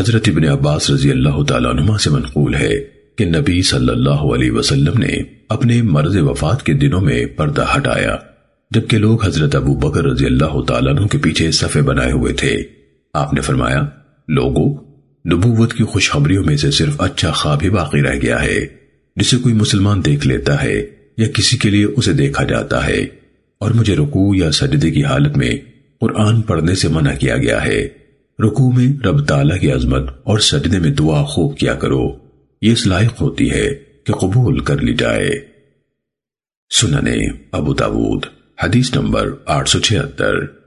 حضرت ابن عباس رضی اللہ تعالیٰ عنہ سے منقول ہے کہ نبی صلی اللہ علیہ وسلم نے اپنے مرض وفات کے دنوں میں پردہ ہٹایا، جبکہ لوگ حضرت ابو بکر رضی اللہ تعالیٰ عنہ کے پیچھے صفے بنائے ہوئے تھے۔ آپ نے فرمایا، لوگوں، نبوت کی خوشخبریوں میں سے صرف اچھا خواب ہی باقی رہ گیا ہے، جسے کوئی مسلمان دیکھ لیتا ہے یا کسی کے لیے اسے دیکھا جاتا ہے۔ اور مجھے رکوع یا سجدے کی حالت میں قرآن پڑھنے سے منع کیا گیا ہے۔ رکوع میں رب تعالیٰ کی عظمت اور سجدے میں دعا خوب کیا کرو۔ یہ اس لائق ہوتی ہے کہ قبول کر لی جائے۔ سننے ابو تابود حدیث نمبر آٹھ سو چھہتر۔